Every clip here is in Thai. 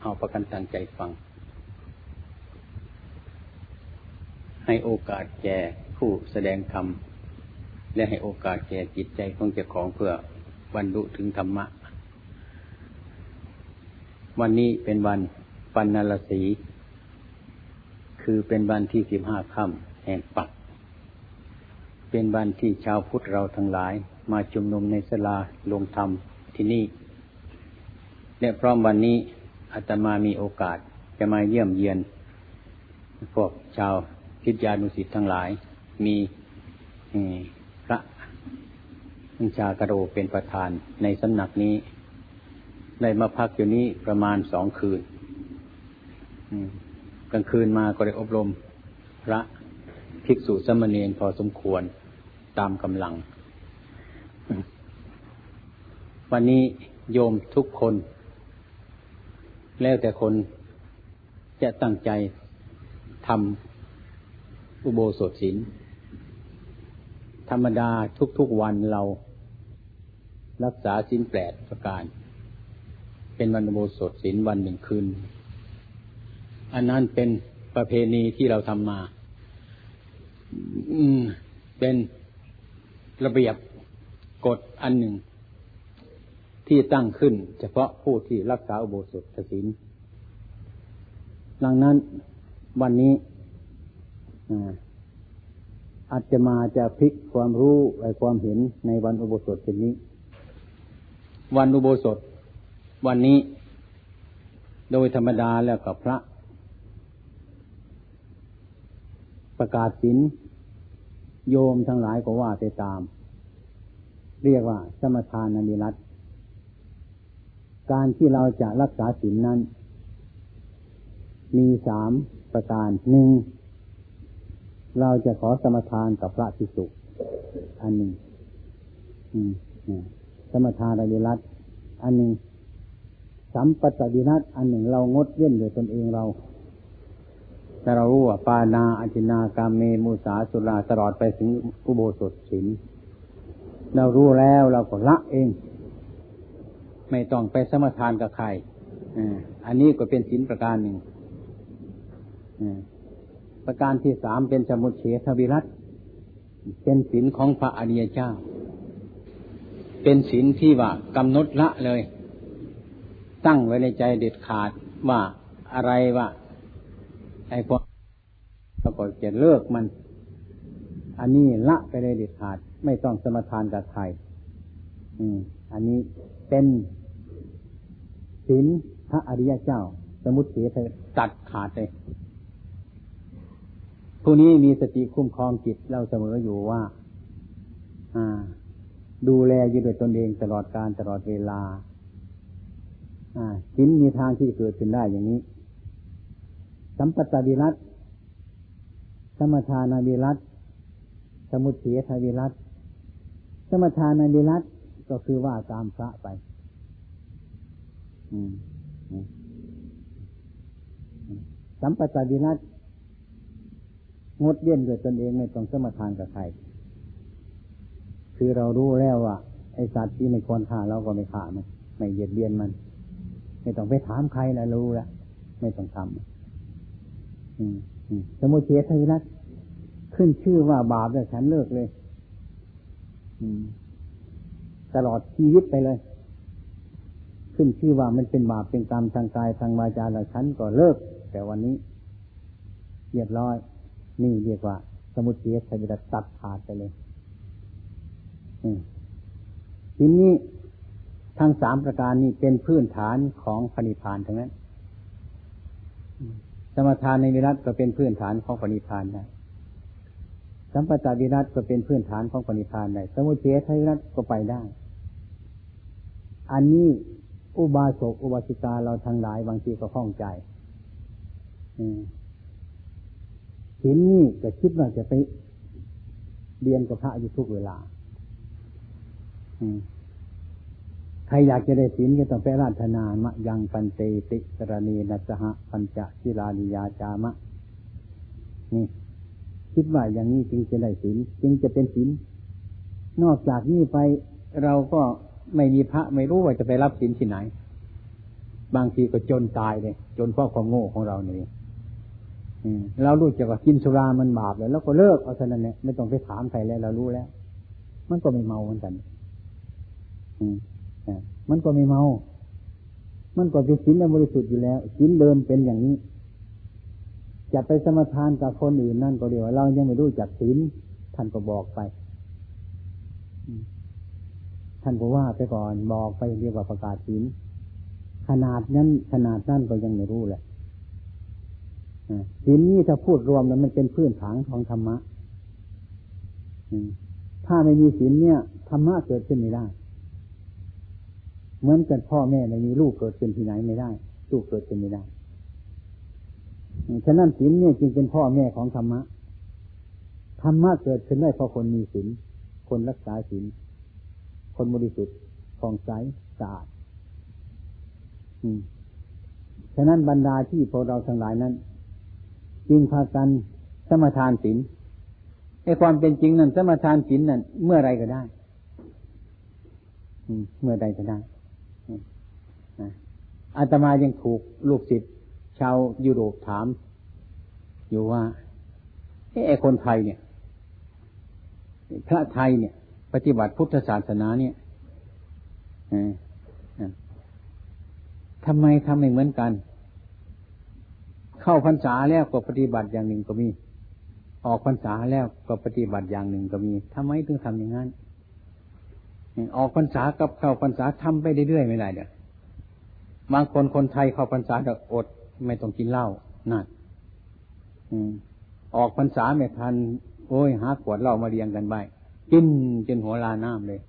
เอาประกันตั้งใจฟัง ให้โอกาสแก่ผู้แสดงธรรม และให้โอกาสแก่จิตใจของเจ้าของเพื่อบรรลุถึงธรรมะ วันนี้เป็นวันปันนรสี คือเป็นวันที่สิบห้าค่ำแห่งปัก เป็นวันที่ชาวพุทธเราทั้งหลายมาชุมนุมในสลาลงธรรมที่นี่ และพร้อมวันนี้อาตมามีโอกาสจะมาเยี่ยมเยียน พวกชาวทิศยานุสิตทั้งหลาย มีพระอัญชากรโดเป็นประธานในสำนักนี้ ได้มาพักอยู่นี้ประมาณสองคืนกลางคืนมาก็ได้อบรมพระภิกษุสมณีนพอสมควรตามกำลัง วันนี้โยมทุกคน แล้วแต่คนจะตั้งใจทำอุโบสถศีลธรรมดาทุกๆวันเรารักษาศีลแปดประการ เป็นวันอุโบสถศีลวันหนึ่งคืน อันนั้นเป็นประเพณีที่เราทำมาเป็นระเบียบกฎอันหนึ่ง ที่ตั้งขึ้น เฉพาะผู้ที่รักษาอุโบสถศีลดังนั้นวันนี้อาจจะมาจะพลิกความรู้ไอความเห็นในวันอุโบสถเช่นนี้ วันอุโบสถ วันนี้ โดยธรรมดาแล้วกับพระ ประกาศศีลโยมทั้งหลายก็ว่าไปตาม เรียกว่าสมทานนิรัต การที่เราจะรักษาศีลนั้น มีสามประการหนึ่งเราจะขอสมทานกับพระภิกษุอันหนึ่งสมทานอริรัตอันหนึ่งสัมปตดินัตอันหนึ่งเรางดเว้นโดยตนเองเราแต่เรารู้ว่าปานาอจินากามเมมุสาสุราตลอดไปถึงอุโบสถศีลเรารู้แล้วเราก็ละเอง ไม่ต้องไปสมทานกับใครอันนี้ก็เป็นศีลประการหนึ่งประการที่สามเป็นสมุทเฉทวิรัตเป็นศีลของพระอริยเจ้า เป็นศีลที่ว่ากำหนดละเลย ตั้งไว้ในใจเด็ดขาดว่าอะไรว่าไอ้พวกเราก็จะเลิกมัน อันนี้ละไปเลยเด็ดขาด ไม่ต้องสมทานกับใครอืม อันนี้เป็น ศีลพระอริยเจ้า สมุติเสียตัดขาดเลยผู้นี้มีสติคุ้มครองจิตเราเสมออยู่ว่า อ่า ดูแลอยู่ด้วยตนเองตลอดการตลอดเวลา อ่าศีลมีทางที่เกิดขึ้นได้อย่างนี้ สัมปตวิรัตสมทานาวิรัตสมุทเสียทวิรัตสมทานาวิรัตก็คือว่าตามพระไป สัมปตาดินัตงดเย็นด้วยตนเองไม่ต้องสมทานกับใคร คือเรารู้แล้วว่าไอสัตว์ที่ไม่ควรฆ่าเราก็ไม่ฆ่ามัน ไม่เบียดเบียนมัน ไม่ต้องไปถามใครแล้วรู้แล้วไม่ต้องทำสมุทเฉทวินัตขึ้นชื่อว่าบาปแล้วฉันเลิกเลยตลอดชีวิตไปเลย ขึ้นชื่อว่ามันเป็นบาปเป็นกรรมทางกายทางวาจาแล้วฉันก็เลิก แต่วันนี้เรียบร้อย นี่เรียกว่า สมุทเสียสมิตัดขาดไปเลยทีนี้ทั้งสามประการนี้เป็นพื้นฐานของพนิพานทั้งนั้น สมทานในวิรัตก็เป็นพื้นฐานของปณิพานได้สัมปตาวิรัตก็เป็นพื้นฐานของปณิพานได้ สมุทเฉทวิรัตก็ไปได้ อันนี้ อุบาสกอุบาสิกาเราทั้งหลายบางทีก็ข้องใจศีลนี่จะคิดว่าจะไปเรียนกับพระอยู่ทุกเวลาใครอยากจะได้ศีลก็ต้องไปราธนามะยังปันเตติสรณีนัสหะปัญจศิลานิยาจามะ นี่ คิดว่าอย่างนี้จึงจะได้ศีลจึงจะเป็นศีลนอกจากนี้ไปเราก็ ไม่มีพระไม่รู้ว่าจะไปรับศีลที่ไหน บางทีก็จนตายเลย จนเพราะความโง่ของเราเนี่ยเรารู้จักว่ากินสุรามันบาปเลยแล้วก็เลิกเอาเท่านั้นเนี่ยไม่ต้องไปถามใครแล้วเรารู้แล้ว มันก็ไม่เมาเหมือนกันมันก็ไม่เมา มันก็เป็นศีลบริสุทธิ์อยู่แล้วศีลเดิมเป็นอย่างนี้ จะไปสมทานกับคนอื่นนั่นก็เดียวเรายังไม่รู้จักศีลท่านก็บอกไป ท่านก็ว่าไปก่อนบอกไปเรียกว่าประกาศศีลขนาดนั้นขนาดนั้นก็ยังไม่รู้แหละศีลนี้ถ้าพูดรวมแล้วมันเป็นพื้นฐานของธรรมะถ้าไม่มีศีลเนี่ยธรรมะเกิดขึ้นไม่ได้ เหมือนกันพ่อแม่ไม่มีลูกเกิดขึ้นที่ไหนไม่ได้ลูกเกิดขึ้นไม่ได้ฉะนั้นศีลเนี่ยจึงเป็นพ่อแม่ของธรรมะธรรมะเกิดขึ้นได้เพราะคนมีศีลคนรักษาศีล คนบริสุทธิ์ผ่องใสสะอาดฉะนั้นบรรดาที่พวกเราทั้งหลายนั้น จึงพากันสมทานศีลไอ้ความเป็นจริงนั้นสมทานศีลนั้นเมื่อไรก็ได้เมื่อใดก็ได้อาตมายังถูกลูกศิษย์ชาวยุโรปถาม อยู่ว่าไอ้คนไทยเนี่ย พระไทยเนี่ย ปฏิบัติพุทธศาสนาเนี่ยทำไมทำไม่เหมือนกัน เข้าพรรษาแล้วก็ปฏิบัติอย่างหนึ่งก็มี ออกพรรษาแล้วก็ปฏิบัติอย่างหนึ่งก็มีทำไมถึงทำอย่างนั้นออกพรรษากับเข้าพรรษาทำไปเรื่อยๆไม่ได้เด้อบางคนคนไทยเข้าพรรษาจะอดไม่ต้องกินเหล้านั่นออกพรรษาไม่ทัน โอ้ยหาขวดเหล้ามาเรียงกันไป กินจนหัวลาน้ำเลย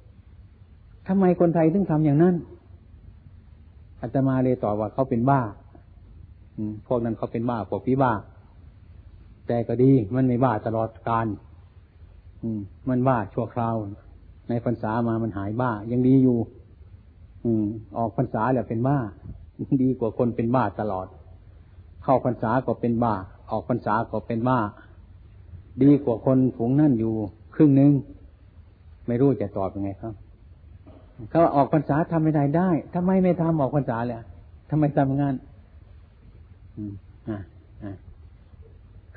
ทำไมคนไทยถึงทำอย่างนั้นอาตมาเลยตอบว่าเขาเป็นบ้าพวกนั้นเขาเป็นบ้าพวกพี่บ้า แต่ก็ดีมันไม่บ้าตลอดการมันบ้าชั่วคราว ในพรรษามามันหายบ้า ยังดีอยู่ อืม ออกพรรษาแล้วเป็นบ้า ดีกว่าคนเป็นบ้าตลอด เข้าพรรษาก็เป็นบ้า ออกพรรษาก็เป็นบ้า ดีกว่าคนฝูงนั่นอยู่ ครึ่งหนึ่ง ไม่รู้จะตอบยังไงครับเขาออกพรรษาทำไม่ได้ได้ทำไมไม่ทำออกพรรษาเลยทำไมทำงาน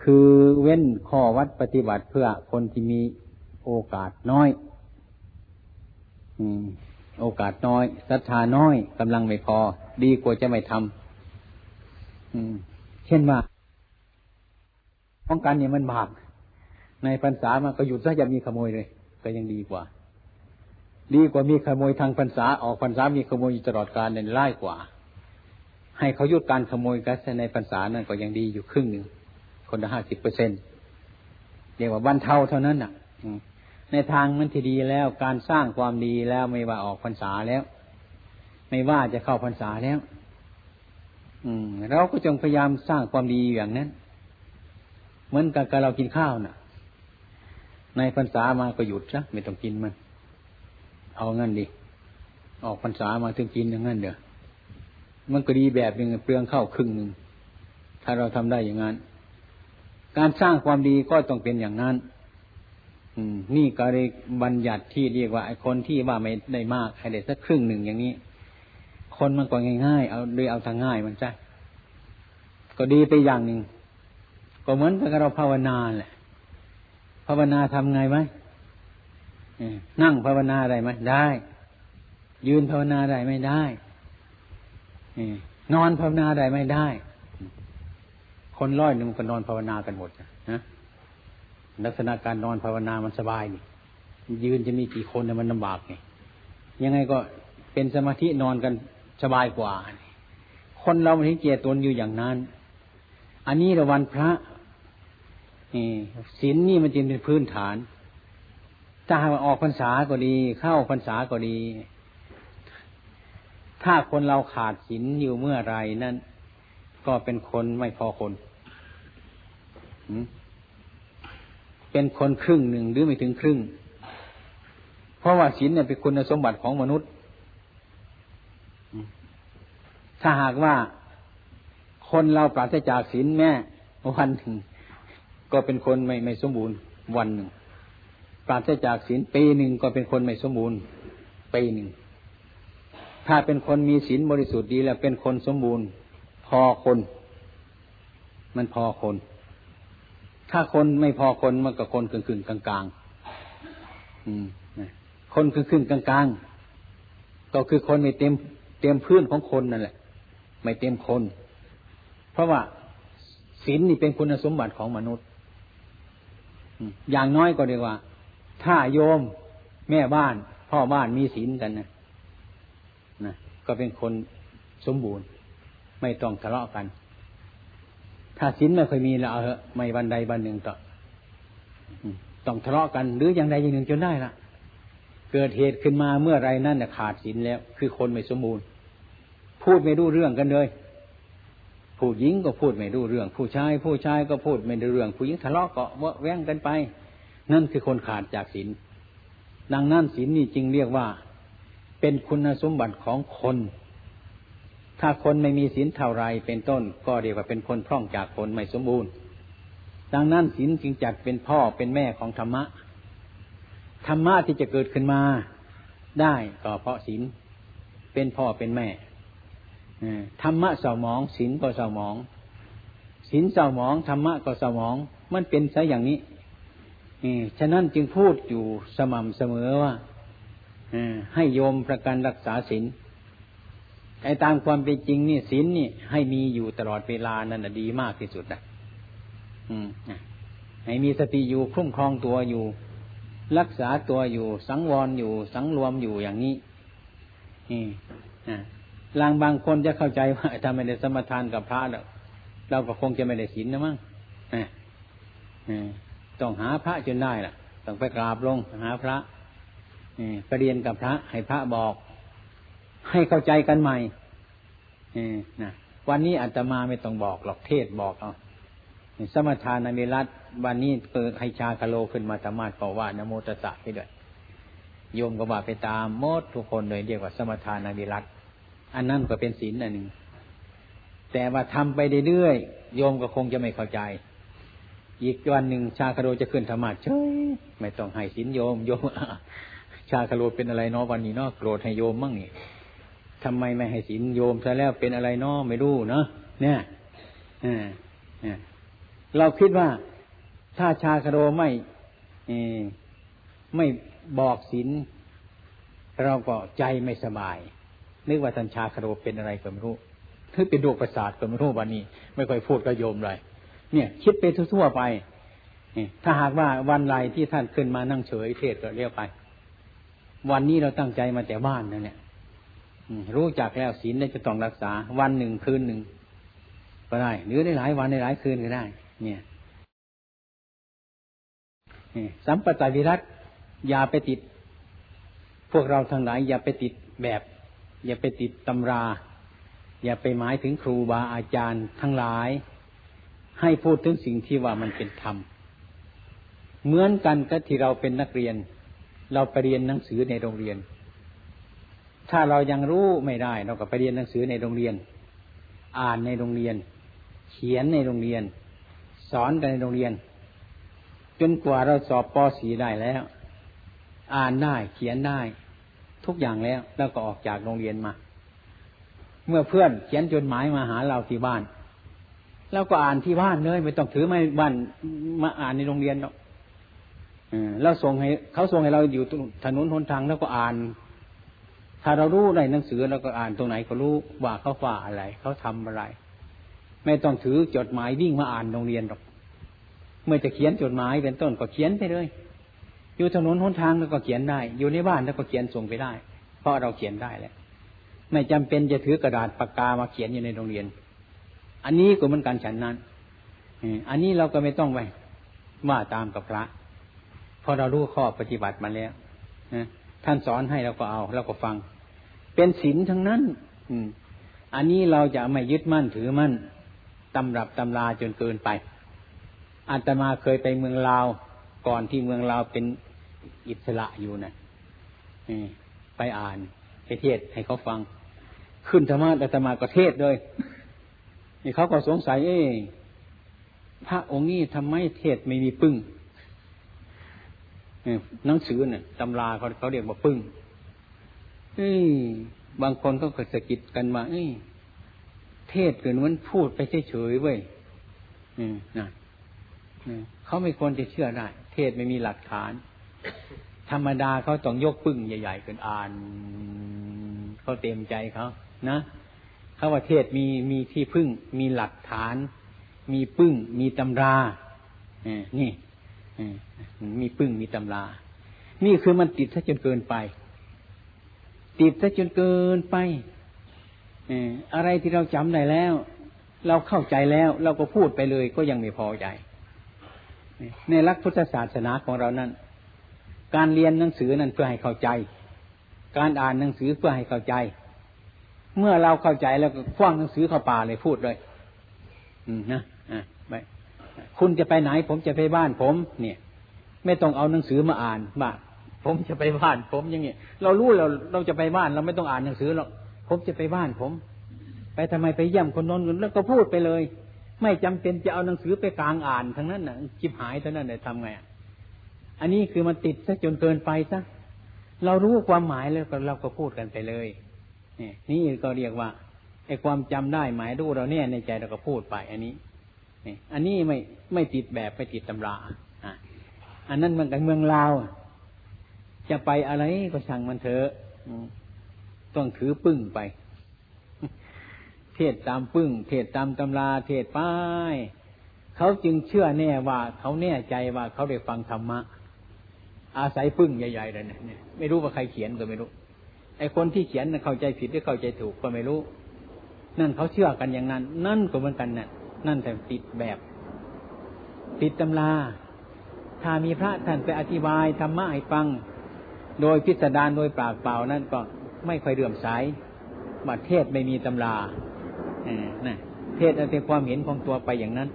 คือเว้นข้อวัดปฏิบัติเพื่อคนที่มีโอกาสน้อยโอกาสน้อยศรัทธาน้อยกำลังไม่พอ ดีกว่าจะไม่ทำเช่นว่าป้องกันเนี่ยมันบาปในพรรษามาก็หยุดซะอย่ามีขโมยเลย ก็ยังดีกว่า ดีกว่ามีขโมยทางพรรษาออกพรรษามีขโมยอยู่ตลอดกาลเนี่ยร้ายกว่า ให้เขายุดการขโมยกันในพรรษานั่นก็ยังดีอยู่ครึ่งหนึ่งคนละห้าสิบเปอร์เซ็นเรียกว่าบันเทาเท่านั้นอะในทางมันที่ดีแล้วการสร้างความดีแล้วไม่ว่าออกพรรษาแล้ว ไม่ว่าจะเข้าพรรษาแล้ว อืม เราก็จงพยายามสร้างความดีอย่างนั้น เหมือนกับเรากินข้าวน่ะ ในพรรษามาก็หยุดซะไม่ต้องกินมัน เอางั้นดิออกพรรษามาถึงกินอย่างนั้นเด้อมันก็ดีแบบหนึ่งเปลืองข้าวครึ่งหนึ่งถ้าเราทำได้อย่างนั้น การสร้างความดีก็ต้องเป็นอย่างนั้น อืม นี่ก็เลยบัญญัติที่เรียกว่าไอ้คนที่ว่าไม่ได้มากให้ได้สักครึ่งหนึ่งอย่างนี้ คนมันก็ง่ายๆเอาเลยเอาทางง่ายมันใช่ก็ดีไปอย่างหนึ่งก็เหมือนกับเราภาวนาแหละ ภาวนาทำไงไหมนั่งภาวนาได้ไหมได้ ยืนภาวนาได้ไม่ได้นอนภาวนาได้ไม่ได้ คนร้อยหนึ่งก็นอนภาวนากันหมดนะลักษณะการนอนภาวนามันสบายนี่ยืนจะมีกี่คนเนี่ยมันลำบากไงยังไงก็เป็นสมาธินอนกันสบายกว่า คนเราไม่เกียรตนอยู่อย่างนั้น อันนี้ระวันพระ ศีลนี่มันจึงเป็นพื้นฐาน ถ้าหากออกพรรษาก็ดี เข้าพรรษาก็ดี ถ้าคนเราขาดศีลอยู่เมื่อไรนั่นก็เป็นคนไม่พอคน เป็นคนครึ่งหนึ่งหรือไม่ถึงครึ่ง เพราะว่าศีลเนี่ยเป็นคุณสมบัติของมนุษย์ ถ้าหากว่าคนเราปราศจากศีลแม่วันหนึ่ง ก็เป็นคนไม่ไม่สมบูรณ์วันหนึ่งปราศจากศีลปีหนึ่งก็เป็นคนไม่สมบูรณ์ปีหนึ่งถ้าเป็นคนมีศีลบริสุทธิ์ดีแล้วเป็นคนสมบูรณ์ พอคน มันพอคน ถ้าคนไม่พอคนมันก็คนครึ่งๆกลางๆคนครึ่งๆกลางๆก็คือคนไม่เต็มเต็มพื้นของคนนั่นแหละ ไม่เต็มคน เพราะว่าศีลนี่เป็นคุณสมบัติของมนุษย์ อย่างน้อยก็เรียกว่า ถ้าโยมแม่บ้าน พ่อบ้านมีศีลกันนะนะก็เป็นคนสมบูรณ์ ไม่ต้องทะเลาะกัน ถ้าศีลไม่เคยมีแล้วเอาเหอะไม่วันใดวันหนึ่งต่อต้องทะเลาะกัน หรืออย่างใดอย่างหนึ่งจนได้ละเกิดเหตุขึ้นมาเมื่อไรนั่นขาดศีลแล้ว คือคนไม่สมบูรณ์ พูดไม่รู้เรื่องกันเลย ผู้หญิงก็พูดไม่รู้เรื่อง ผู้ชาย ผู้ชายก็พูดไม่รู้เรื่อง ผู้หญิงทะเลาะก็วแว้งกันไป นั่นคือคนขาดจากศีลดังนั้นศีลนี่จึงเรียกว่า เป็นคุณสมบัติของคน ถ้าคนไม่มีศีลเท่าไรเป็นต้น ก็เรียกว่าเป็นคนพร่องจากคนไม่สมบูรณ์ ดังนั้นศีลจึงจัดเป็นพ่อเป็นแม่ของธรรมะธรรมะที่จะเกิดขึ้นมา ได้ก็เพราะศีลเป็นพ่อเป็นแม่ ธรรมะเศร้าหมองศีลก็เศร้าหมองศีลเศร้าหมองธรรมะก็เศร้าหมอง มันเป็นซะอย่างนี้ฉะนั้นจึงพูดอยู่สม่ำเสมอว่าให้โยมประกันรักษาศีลไอ้ตามความเป็นจริงนี่ศีลนี่ ให้มีอยู่ตลอดเวลานั่นดีมากที่สุดนะให้มีสติอยู่คุ้มครองตัวอยู่ รักษาตัวอยู่ สังวรอยู่ สังรวมอยู่อย่างนี้ ลางบางคนจะเข้าใจว่าถ้าไม่ได้สมทานกับพระแล้วเราก็คงจะไม่ได้ศีลนะมั้งต้องหาพระจนได้ล่ะ ต้องไปกราบลงหาพระไปเรียนกับพระ ให้พระบอก ให้เข้าใจกันใหม่นะวันนี้อาตมาไม่ต้องบอกหรอกเทศบอกเอาสมทานในรัตวันนี้เปิดให้ชาคาโลขึ้นมาธรรมาก็ว่านโมตสะไปด้วยโยมก็ว่าไปตามมดทุกคนเลยเรียกว่าสมทานในรัต อันนั้นก็เป็นศีลอันหนึ่ง แต่ว่าทำไปเรื่อยๆโยมก็คงจะไม่เข้าใจ อีกวันหนึ่งชาคาโดจะขึ้นธรรมะเฉยไม่ต้องให้ศีลโยมโยมชาคาโดเป็นอะไรเนาะวันนี้เนาะโกรธให้โยมมั่งนี่ทำไมไม่ให้ศีลโยมซะแล้วเป็นอะไรเนาะไม่รู้เนาะเนี่ยเราคิดว่าถ้าชาคาโดไม่ไม่บอกศีลเราก็ใจไม่สบาย นึกว่าท่านชาคโรเป็นอะไรก็ไม่รู้ถือเป็นดวงประสาทก็ไม่รู้วันนี้ ไม่ค่อยพูดก็โยมเลยเนี่ย คิดไปทั่วๆไปถ้าหากว่าวันไรที่ท่านขึ้นมานั่งเฉยเทศก็เรียกไป วันนี้เราตั้งใจมาแต่บ้านนั่นเนี่ยรู้จักแล้วศีลได้จะต้องรักษา วันหนึ่งคืนหนึ่งก็ได้ หรือได้หลายวันได้หลายคืนก็ได้ เนี่ยสัมปตาวิรัตอย่าไปติด พวกเราทั้งหลายอย่าไปติดแบบ อย่าไปติดตำรา อย่าไปหมายถึงครูบาอาจารย์ทั้งหลาย ให้พูดถึงสิ่งที่ว่ามันเป็นธรรม เหมือนกันกับที่เราเป็นนักเรียน เราไปเรียนหนังสือในโรงเรียน ถ้าเรายังรู้ไม่ได้ เราก็ไปเรียนหนังสือในโรงเรียน อ่านในโรงเรียน เขียนในโรงเรียน สอนกันในโรงเรียน จนกว่าเราสอบป .4 ได้แล้ว อ่านได้ เขียนได้ ทุกอย่างแล้ว แล้วก็ออกจากโรงเรียนมา เมื่อเพื่อนเขียนจดหมายมาหาเราที่บ้าน แล้วก็อ่านที่บ้านเลยไม่ต้องถือไม่บ้านมาอ่านในโรงเรียนหรอกแล้วส่งให้เขาส่งให้เราอยู่ถนนหนทางแล้วก็อ่าน ถ้าเรารู้ในหนังสือเราก็อ่านตรงไหนก็รู้ว่าเขาฝ่าอะไร เขาทำอะไร ไม่ต้องถือจดหมายวิ่งมาอ่านโรงเรียนหรอก เมื่อจะเขียนจดหมายเป็นต้นก็เขียนไปเลย อยู่ถนนหนทางแล้วก็เขียนได้ อยู่ในบ้านแล้วก็เขียนส่งไปได้ เพราะเราเขียนได้แหล้วไม่จำเป็นจะถือกระดาษปากกามาเขียนอยู่ในโรงเรียน อันนี้ก็เหมือนกันฉันนั้นอันนี้เราก็ไม่ต้องไปว่าตามกับพระพอเรารู้ข้อปฏิบัติมาแล้วท่านสอนให้เราก็เอาเราก็ฟัง เป็นศีลทั้งนั้น อืม อันนี้เราจะไม่ยึดมั่นถือมั่นตำรับตำราจนเกินไปอาตมาเคยไปเมืองลาว ก่อนที่เมืองเราเป็น อิสระอยู่นะไปอ่านไปเทศให้เขาฟัง ขึ้นธรรมะแต่ธรรมาก็เทศเลยนี่เขาก็สงสัย เอ๊พระองค์นี้ทำไมเทศไม่มีปึ้งหนังสือเนี่ยตำราเขาเขาเรียกว่าปึ้งบางคนก็สะกิดกันมา เอ้ยเทศเกินมันพูดไปเฉยๆเว้ยนะเขาไม่ควรจะเชื่อได้ เทศไม่มีหลักฐาน ธรรมดาเขาต้องยกปึ้งใหญ่ๆกันอ่านเขาเต็มใจเขานะเขาว่าเทศมีมีที่พึ่ง มีหลักฐาน มีปึ้ง มีตำราอนี่มีปึ้งมีตำรา นี่คือมันติดซะจนเกินไป ติดซะจนเกินไปอะไรที่เราจำได้แล้ว เราเข้าใจแล้ว เราก็พูดไปเลยก็ยังไม่พอใจ ในรักพุทธศาสนาของเรานั้น การเรียนหนังสือนั้นเพื่อให้เข้าใจ การอ่านหนังสือเพื่อให้เข้าใจ เมื่อเราเข้าใจแล้วก็คว้างหนังสือเข้าป่าเลยพูดเลย อืมนะอ่าไปคุณจะไปไหน ผมจะไปบ้านผม เนี่ย ไม่ต้องเอาหนังสือมาอ่านบ้าผมจะไปบ้าน ผมอย่างเงี้ยเรารู้เราเราจะไปบ้าน เราไม่ต้องอ่านหนังสือหรอกผมจะไปบ้านผม ไปทำไมไปเยี่ยมคนนอนคนแล้วก็พูดไปเลย ไม่จำเป็นจะเอาหนังสือไปกลางอ่านทั้งนั้นน่ะจิบหายเท่านั้นเลยทำไงอั อันนี้คือมันติดซะจนเกินไปซะเรารู้ความหมายแล้วก็เราก็พูดกันไปเลยนี่นี่ก็เรียกว่าไอ้ความจำได้หมายรู้เราเนี่ยในใจเราก็พูดไป อันนี้นี่อันนี้ไม่ไม่ติดแบบไม่ติดตำราอะอันนั้นมันกับเมืองลาวจะไปอะไรก็ช่างมันเถอะต้องถือปึ้งไป เทศตามปึ้ง เทศตามตำรา เทศป้ายเขาจึงเชื่อแน่ว่า เขาแน่ใจว่าเขาได้ฟังธรรมะ อาศัยปึ้งใหญ่ๆเลยเนี่ยไม่รู้ว่าใครเขียนก็ไม่รู้ไอ้คนที่เขียนเข้าใจผิดหรือเข้าใจถูกก็ไม่รู้ นั่นเขาเชื่อกันอย่างนั้น นั่นก็เหมือนกันน่ะ นั่นแต่ติดแบบ ติดตำรา ถ้ามีพระท่านไปอธิบายธรรมะให้ฟัง โดยพิสดารโดยปากเปล่านั่นก็ไม่ค่อยเรื่อมใสว่าเทศไม่มีตำราเอนะเทศเอาแต่ความเห็นของตัวไปอย่างนั้น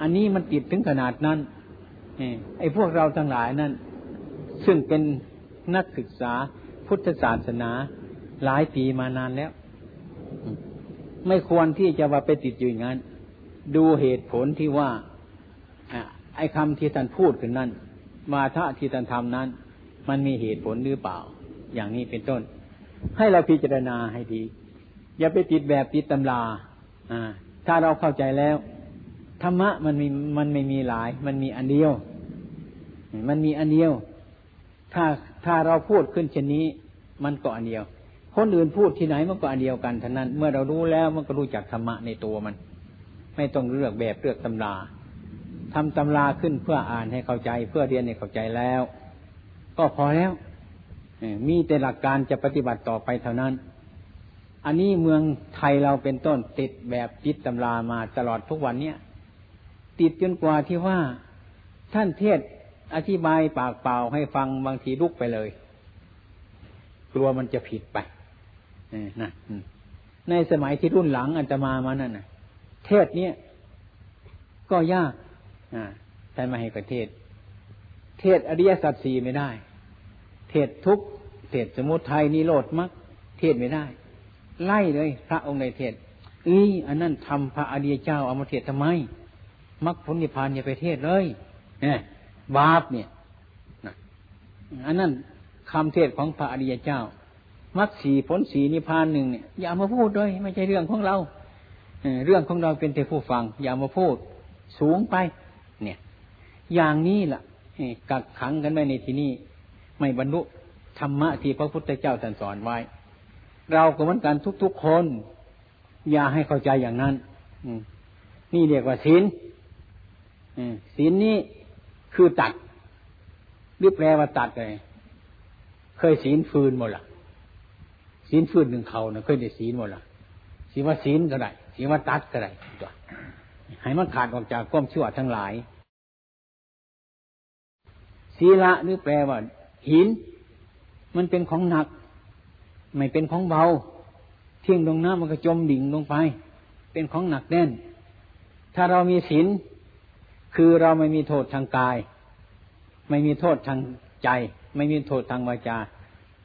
อันนี้มันติดถึงขนาดนั้นไอ้พวกเราทั้งหลายนั้น ซึ่งเป็นนักศึกษาพุทธศาสนาหลายปีมานานแล้ว ไม่ควรที่จะว่าไปติดอยู่อย่างนั้น ดูเหตุผลที่ว่าไอ้คำที่ท่านพูดขึ้นนั้นมาทะที่ท่านทำนั้น มันมีเหตุผลหรือเปล่า อย่างนี้เป็นต้น ให้เราพิจารณาให้ดี อย่าไปติดแบบติดตำราอ่าถ้าเราเข้าใจแล้วธรรมะมันมีมันไม่มีหลาย มันมีอันเดียว มันมีอันเดียว ถ้าถ้าเราพูดขึ้นเช่นนี้ มันก็อันเดียว คนอื่นพูดที่ไหนมันก็อันเดียวกันท่านั้น เมื่อเรารู้แล้วมันก็รู้จักธรรมะในตัวมัน ไม่ต้องเลือกแบบเลือกตำราทำตำราขึ้นเพื่ออ่านให้เข้าใจ เพื่อเรียนให้เข้าใจแล้ว ก็พอแล้วมีแต่หลักการจะปฏิบัติต่อไปเท่านั้น อันนี้เมืองไทยเราเป็นต้นติดแบบจิตตำรามาตลอดทุกวันเนี้ยติดจนกว่าที่ว่าท่านเทศ อธิบายปากเปล่าให้ฟังบางทีลุกไปเลย กลัวมันจะผิดไปนะในสมัยที่รุ่นหลังอันจะมามานั่นนะเทศเนี้ยก็ยากใช่ไหมให้ประเทศ เทศอริยสัจสี่ไม่ได้ เทศทุกเทศสมุทัยนิโรธมักเทศไม่ได้ ไล่เลย พระองค์ในเทศอีอันนั้นทำพระอริยเจ้าเอามาเทศทำไมมักผลนิพพานอย่าไปเทศเลยเนี่ย บาปเนี่ยอันนั้นคำเทศของพระอริยเจ้ามักสีผลสีนิพพานหนึ่งเนี่ยอย่ามาพูดเลยไม่ใช่เรื่องของเราเรื่องของเราเป็นแต่ผู้ฟัง อย่ามาพูด สูงไป เนี่ย อย่างนี้ล่ะกักขังกันไว้ในที่นี้ไม่บรรลุธรรมะที่พระพุทธเจ้าท่านสอนไว้ เราก็เหมือนกันทุกๆคน อย่าให้เข้าใจอย่างนั้นนี่เรียกว่าศีลศีลนี้ คือตัดหรือแปลว่าตัดเลยเคยศีลฟืนหมดละศีลฟืนหนึ่งเขานะเคยได้ศีลหมดละศีลว่าศีลก็ได้ศีลว่าตัดก็ได้ตัวให้มันขาดออกจากความชั่วทั้งหลายศีละหรือแปลว่า หิน มันเป็นของหนัก ไม่เป็นของเบา เที่ยงลงน้ำมันก็จมดิ่งลงไป เป็นของหนักแน่น ถ้าเรามีศีล คือเราไม่มีโทษทางกาย ไม่มีโทษทางใจ ไม่มีโทษทางวาจา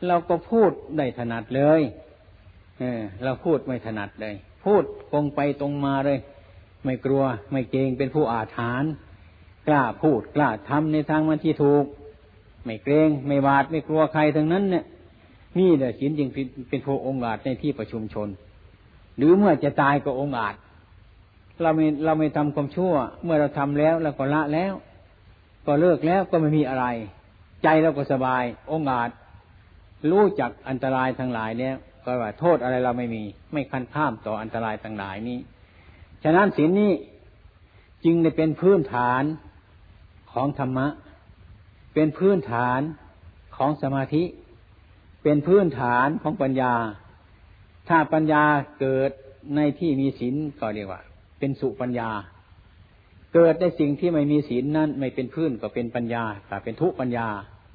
เราก็พูดได้ถนัดเลย เออ เราพูดไม่ถนัดเลย พูดตรงไปตรงมาเลย ไม่กลัว ไม่เกรงเป็นผู้อาถรรพ์กล้าพูดกล้าทำในทางมันที่ถูก ไม่เกรงไม่หวาดไม่กลัวใครทั้งนั้นเนี่ยนี่แหละศีลจึงเป็นโพองอาจในที่ประชุมชน หรือเมื่อจะตายก็องอาจ เราไม่เราไม่ทำความชั่ว เมื่อเราทำแล้วเราก็ละแล้ว ก็เลิกแล้วก็ไม่มีอะไร ใจเราก็สบาย องค์อาจรู้จักอันตรายทั้งหลายเนี่ยก็ว่าโทษอะไรเราไม่มี ไม่คันข้ามต่ออันตรายทั้งหลายนี้ ฉะนั้นศีลนี้จึงได้เป็นพื้นฐานของธรรมะ เป็นพื้นฐานของสมาธิ เป็นพื้นฐานของปัญญา ถ้าปัญญาเกิดในที่มีศีลก็เรียกว่า เป็นสุปัญญา เกิดในสิ่งที่ไม่มีศีลนั้นไม่เป็นพื้นก็เป็นปัญญาแต่เป็นทุปัญญา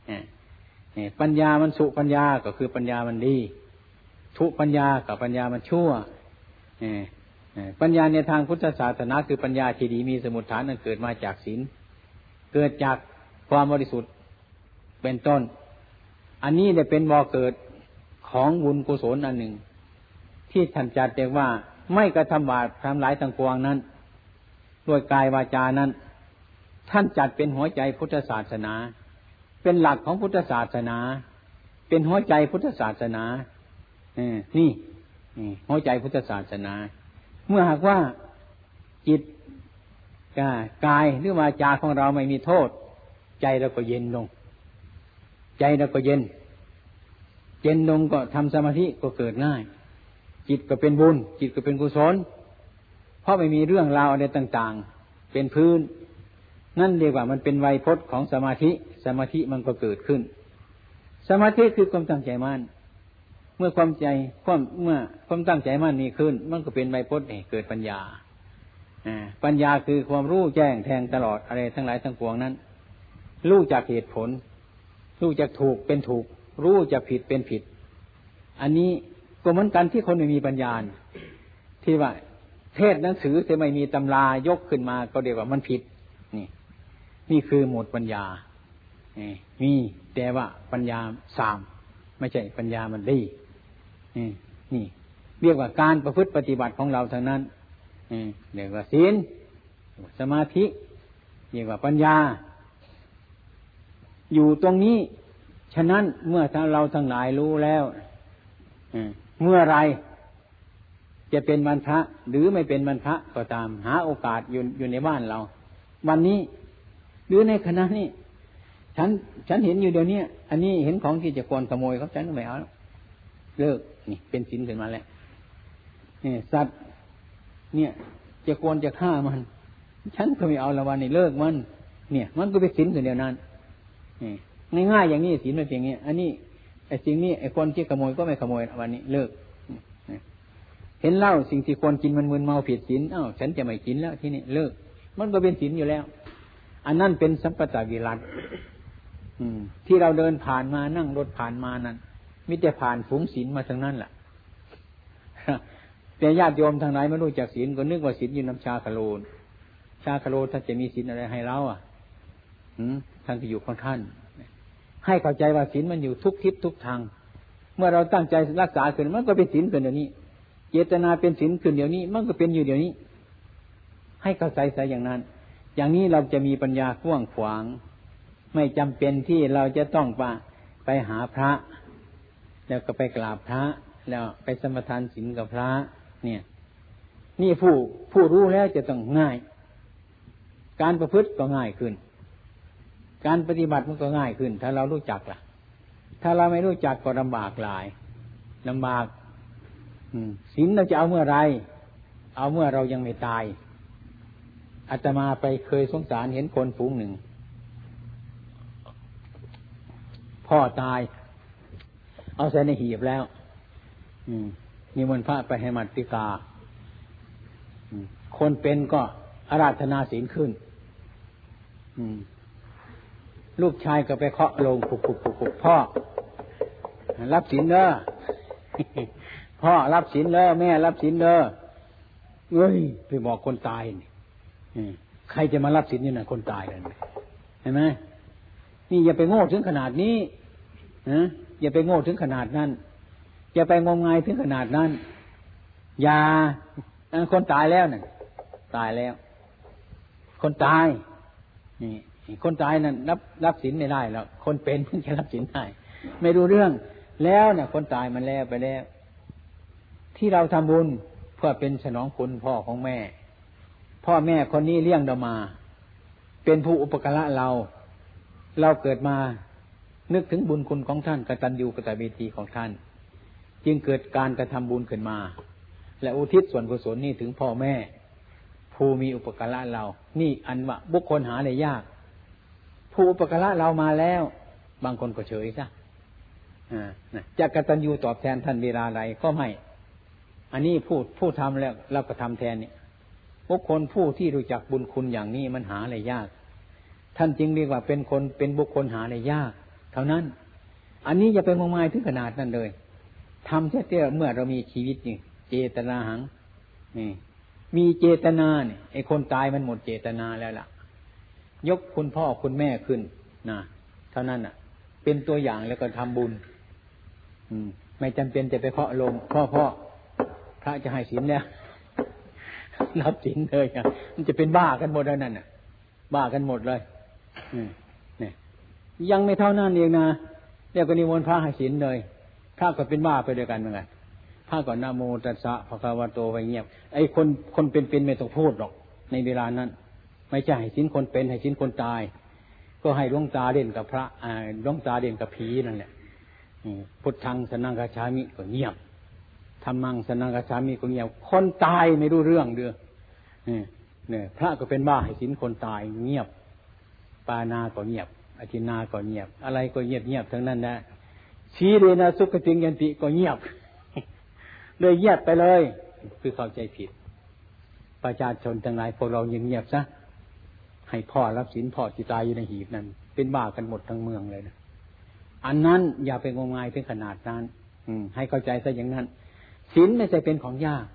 เนี่ยปัญญามันสุปัญญาก็คือปัญญามันดี ทุปัญญากับปัญญามันชั่วเนี่ยปัญญาในทางพุทธศาสนาคือปัญญาที่ดีมีสมุทฐานนั้นเกิดมาจากศีลเกิดจากความบริสุทธิ์เป็นต้น อันนี้เนี่ยเป็นบ่อเกิดของบุญกุศลอันหนึ่ง ที่ท่านจัดเรียกว่า ไม่กระทำบาปทำหลายทางปวงนั้นด้วยกายวาจานั้น ท่านจัดเป็นหัวใจพุทธศาสนา เป็นหลักของพุทธศาสนา เป็นหัวใจพุทธศาสนาเอนี่หัวใจพุทธศาสนา เมื่อหากว่าจิตกายหรือวาจาของเราไม่มีโทษ ใจเราก็เย็นลง ใจเราก็เย็น เย็นลงก็ทำสมาธิก็เกิดง่าย จิตก็เป็นบุญ จิตก็เป็นกุศล เพราะไม่มีเรื่องราวอะไรต่างๆ เป็นพื้น นั่นเรียกว่ามันเป็นไวยพจน์ของสมาธิ สมาธิมันก็เกิดขึ้น สมาธิคือความตั้งใจมั่นเมื่อความใจความเมื่อความตั้งใจมั่นนี้ขึ้น มันก็เป็นไวยพจน์เกิดปัญญาปัญญาคือความรู้แจ้งแทงตลอดอะไรทั้งหลายทั้งปวงนั้นรู้จากเหตุผล รู้จากถูกเป็นถูก รู้จากผิดเป็นผิด อันนี้ ก็เหมือนกันที่คนไม่มีปัญญาที่ว่า เทศหนังสือแต่ไม่มีตำรายกขึ้นมา ก็เรียกว่ามันผิด นี่ นี่คือหมดปัญญามีแต่ว่าปัญญาสามไม่ใช่ปัญญามันดีนี่ เรียกว่าการประพฤติปฏิบัติของเราท่านั้นเรียกว่าศีลสมาธิ เรียกว่าปัญญา อยู่ตรงนี้ ฉะนั้นเมื่อเราทั้งหลายรู้แล้ว เมื่อไรจะเป็นบรรพะหรือไม่เป็นบรรพะก็ตาม หาโอกาสอยู่อยู่ในบ้านเรา วันนี้หรือในคณะนี้ฉันฉันเห็นอยู่เดี๋ยวนี้อันนี้เห็นของที่จะกวนขโมยเขาฉันก็ไม่เอาเลิกนี่เป็นสินขึ้นมาแล้วนี่สัตว์ เนี่ยจะโกนจะฆ่ามัน ฉันก็ไม่เอาละวันนี้เลิกมัน เนี่ย มันก็ไปสินคนเดียวนั้นง่ายๆอย่างนี้สินไม่เพียงนี้ อันนี้ ไอ้สิ่งนี้ไอ้คนที่ขโมยก็ไม่ขโมยวันนี้เลิกเห็นเหล้าสิ่งที่คนกินมันมึนเมาผิดศีลอ้าวฉันจะไม่กินแล้วที่นี่เลิก มันก็เป็นศีลอยู่แล้ว อันนั้นเป็นสัมปตะวิรัตที่เราเดินผ่านมานั่งรถผ่านมานั้นมิแต่ผ่านฝูงศีลมาทั้งนั้นแหละแต่ญาติโยมทางไหนไม่รู้จักศีลก็นึกว่าศีลอยู่น้ำชาคาโลนชาคาโลท่านจะมีศีลอะไรให้เราอะท่านจะอยู่ของท่าน ให้เข้าใจว่าศีลมันอยู่ทุกทิศทุกทาง เมื่อเราตั้งใจรักษาขึ้นมันก็เป็นศีลขึ้นเดี๋ยวนี้ เจตนาเป็นศีลขึ้นเดี๋ยวนี้ มันก็เป็นอยู่เดี๋ยวนี้ ให้เข้าใจซะอย่างนั้น อย่างนี้เราจะมีปัญญากว้างขวาง ไม่จำเป็นที่เราจะต้องไปไปหาพระ แล้วก็ไปกราบพระ แล้วไปสมทานศีลกับพระ เนี่ย นี่ผู้ผู้รู้แล้วจะต้องง่าย การประพฤติก็ง่ายขึ้น การปฏิบัติมันก็ง่ายขึ้น ถ้าเรารู้จักล่ะ ถ้าเราไม่รู้จักก็ลำบากหลายลำบากศีลเราจะเอาเมื่อไร เอาเมื่อเรายังไม่ตายอาตมาไปเคยสงสารเห็นคนฝูงหนึ่ง พ่อตาย เอาใส่ในหีบแล้วมนิมนพระไปให้มัติกาคนเป็นก็อาราธนาศีลขึ้น ลูกชายก็ไปเคาะลงปุกปุกปุกปุกพ่อ รับศีลเด้อพ่อรับศีลเด้อแม่รับศีลเด้อเฮ้ยไปบอกคนตายนี่ใครจะมารับศีลนี่นะคนตายเลยเห็นไหมนี่อย่าไปโง่ถึงขนาดนี้นะอย่าไปโง่ถึงขนาดนั้นจะไปงมงายถึงขนาดนั้น อย่าคนตายแล้วนี่ยตายแล้ว คนตายนี่ คนตายนั่นรับรับสินไม่ได้แล้วคนเป็นเพิ่งจะรับสินได้ไม่รู้เรื่อง แล้วเนี่ยคนตายมันแล้วไปแล้ว ที่เราทำบุญเพื่อเป็นสนองคุณพ่อของแม่ พ่อแม่คนนี้เลี้ยงเรามา เป็นผู้อุปการะเรา เราเกิดมานึกถึงบุญคุณของท่านกตัญญูกตเวทีของท่าน จึงเกิดการกระทำบุญขึ้นมา และอุทิศส่วนกุศลนี้ถึงพ่อแม่ ผู้มีอุปการะเรา นี่อันว่าบุคคลหาเลยยาก ผู้อุปการะเรามาแล้ว บางคนก็เฉยซะจะกตัญญูตอบแทนท่านเวลาไรก็ไม่ อันนี้ผู้ผู้ทำแล้วเราก็ทำแทนเนี่ยบุคคลผู้ที่รู้จักบุญคุณอย่างนี้มันหาอะไรยาก ท่านจึงเรียกว่าเป็นคนเป็นบุคคลหาอะไรยาก เท่านั้น อันนี้จะเป็นมายถึงขนาดนั้นเลยทำแค่เมื่อเรามีชีวิตนี่เจตนาหังนี่มีเจตนาเนี่ยไอ้คนตายมันหมดเจตนาแล้วล่ะ ยกคุณพ่อคุณแม่ขึ้นนะเท่านั้นอะ เป็นตัวอย่างแล้วก็ทำบุญ อืม ไม่จำเป็นจะไปเคาะลงพ่อพ่อพระจะให้ศีลเนี่ยรับศีลเลยอะมันจะเป็นบ้ากันหมดแล้วนั่นอะ บ้ากันหมดเลย อืมยังไม่เท่านั้นเองนะเรียกว่านิมนต์พระให้ศีลเลยพระก็เป็นบ้าไปด้วยกันเหมือนกันพระก่อนนาโมตัสสะภะคะวะโตไปเงียบ ไอ้คนคนเป็นเป็นไม่ต้องพูดหรอก ในเวลานั้น ไม่ใช่ให้ศีลคนเป็นให้ศีลคนตาย ก็ให้ดวงตาเด่นกับพระอ่าดวงตาเด่นกับผีนั่นแหละพุทธังสนังกาชามิก็เงียบธรรมังสนังกาชามิก็เงียบ คนตายไม่รู้เรื่องเด้อเนี่ยพระก็เป็นบ้าให้ศีลคนตายเงียบ ปานาก็เงียบอธินาก็เงียบ อะไรก็เงียบเงียบทั้งนั้นนะชีเรนะสุขติงยันติก็เงียบเลยเงียบไปเลย คือเข้าใจผิด ประชาชนทั้งหลายพวกเรายังเงียบซะ ให้พ่อรับสินพ่อจิตายอยู่ในหีบนั้น เป็นบ้ากันหมดทั้งเมืองเลยนะอันนั้นอย่าไปงมงายถึงขนาดนั้น อืม ให้เข้าใจซะอย่างนั้นสินไม่ใช่เป็นของยาก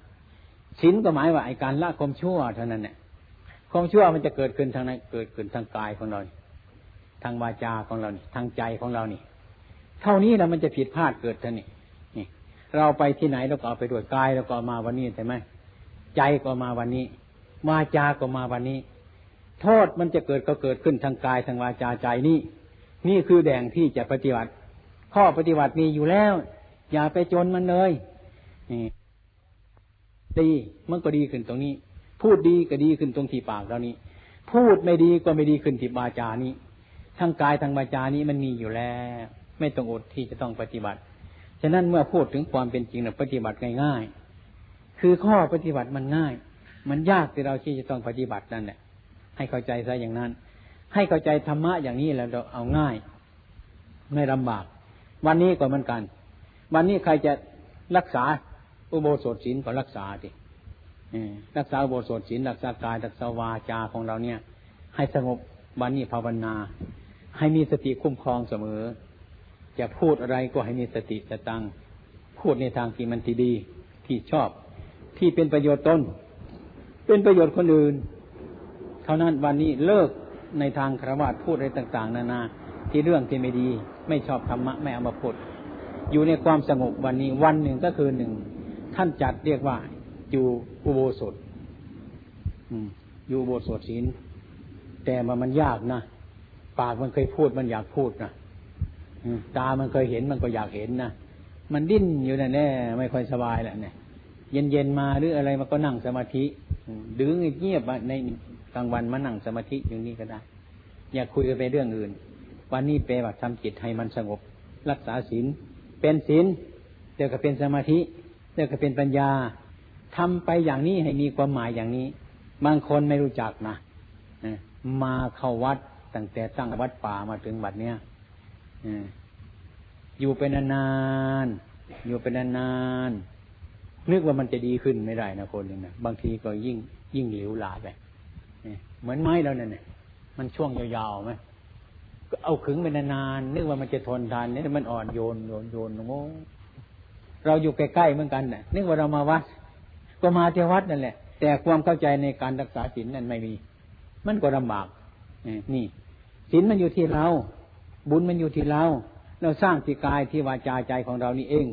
สินก็หมายว่าไอการละความชั่วเท่านั้นเนี่ยความชั่วมันจะเกิดขึ้นทางไหนเกิดขึ้นทางกายของเราทางวาจาของเรานี่ทางใจของเรานี่ เท่านี้แล้วมันจะผิดพลาดเกิดท่านี่นี่เราไปที่ไหนเราก็เอาไปด้วยกายเราก็มาวันนี้ใช่ไหมใจก็มาวันนี้วาจาก็มาวันนี้ โทษมันจะเกิดก็เกิดขึ้นทางกายทางวาจาใจนี่นี่คือแดงที่จะปฏิบัติ ข้อปฏิบัติมีอยู่แล้ว อย่าไปจนมันเลยนี่ดีมันก็ดีขึ้นตรงนี้ พูดดีก็ดีขึ้นตรงที่ปากเรานี้ พูดไม่ดีก็ไม่ดีขึ้นที่วาจานี้ทั้งกายทั้งวาจานี้มันมีอยู่แล้ว ไม่ต้องอดที่จะต้องปฏิบัติฉะนั้นเมื่อพูดถึงความเป็นจริงนะปฏิบัติง่ายๆคือข้อปฏิบัติมันง่าย มันยากที่เราที่จะต้องปฏิบัตินั่นแหละ ให้เข้าใจซะอย่างนั้น ให้เข้าใจธรรมะอย่างนี้แล้วเราเอาง่าย ไม่ลำบาก วันนี้ก็เหมือนกัน วันนี้ใครจะรักษาอุโบสถศีลก็รักษาดิรักษาอุโบสถศีลรักษากายรักษาวาจาของเราเนี่ย ให้สงบวันนี้ภาวนา ให้มีสติคุ้มครองเสมอ จะพูดอะไรก็ให้มีสติสตังพูดในทางที่มันที่ดีที่ชอบ ที่เป็นประโยชน์ตนเป็นประโยชน์คนอื่น เท่านั้นวันนี้เลิกในทางครวญพูดอะไรต่าง ๆ นานา ที่เรื่องที่ไม่ดีไม่ชอบธรรมะไม่เอามาพูดอยู่ในความสงบวันนี้วันหนึ่งก็คือหนึ่งท่านจัดเรียกว่าอยู่อุโบสถอยู่อุโบสถศีลแต่มันมันยากนะปากมันเคยพูดมันอยากพูดนะตามันเคยเห็นมันก็อยากเห็นนะมันดิ้นอยู่นะแน่ไม่ค่อยสบายแหละเนี่ยเย็นเย็นมาหรืออะไรมันก็นั่งสมาธิดื้อเงียบใน กลางวันมานั่งสมาธิอยู่นี้ก็ได้ อย่าคุยกันไปเรื่องอื่น วันนี้เปว่าทำจิตให้มันสงบ รักษาศีลเป็นศีลเดี๋ยวก็เป็นสมาธิเดี๋ยวก็เป็นปัญญาทำไปอย่างนี้ให้มีความหมายอย่างนี้ บางคนไม่รู้จักนะมาเข้าวัดตั้งแต่ตั้งวัดป่ามาถึงบัดเนี้ยอยู่เป็นนานๆอยู่เป็นนานๆนึกว่ามันจะดีขึ้นไม่ได้นะคนหนึ่งนะบางทีก็ยิ่งยิ่งเหลวหลาไป เหมือนไม้แล้วเนี่ยมันช่วงยาวๆไหมก็เอาขึงไปนานๆนึกว่ามันจะทนทานนี่มันอ่อนโยนโยนโยนโง่เราอยู่ใกล้ๆเหมือนกันน่ะ นึกว่าเรามาวัด ก็มาเทวัดนั่นแหละ แต่ความเข้าใจในการรักษาศีลนั้นไม่มี มันก็ลำบากนี่ศีลมันอยู่ที่เรา บุญมันอยู่ที่เรา เราสร้างที่กายที่วาจาใจของเรานี่เอง